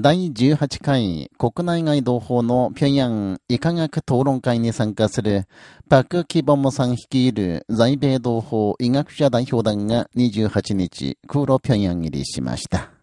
第18回国内外同胞の平壌医科学討論会に参加するパク・キボムさん率いる在米同胞医学者代表団が28日、空路平壌入りしました。